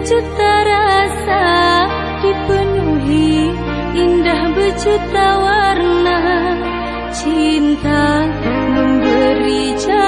berjuta rasa dipenuhi indah berjuta warna cinta memberi jalan.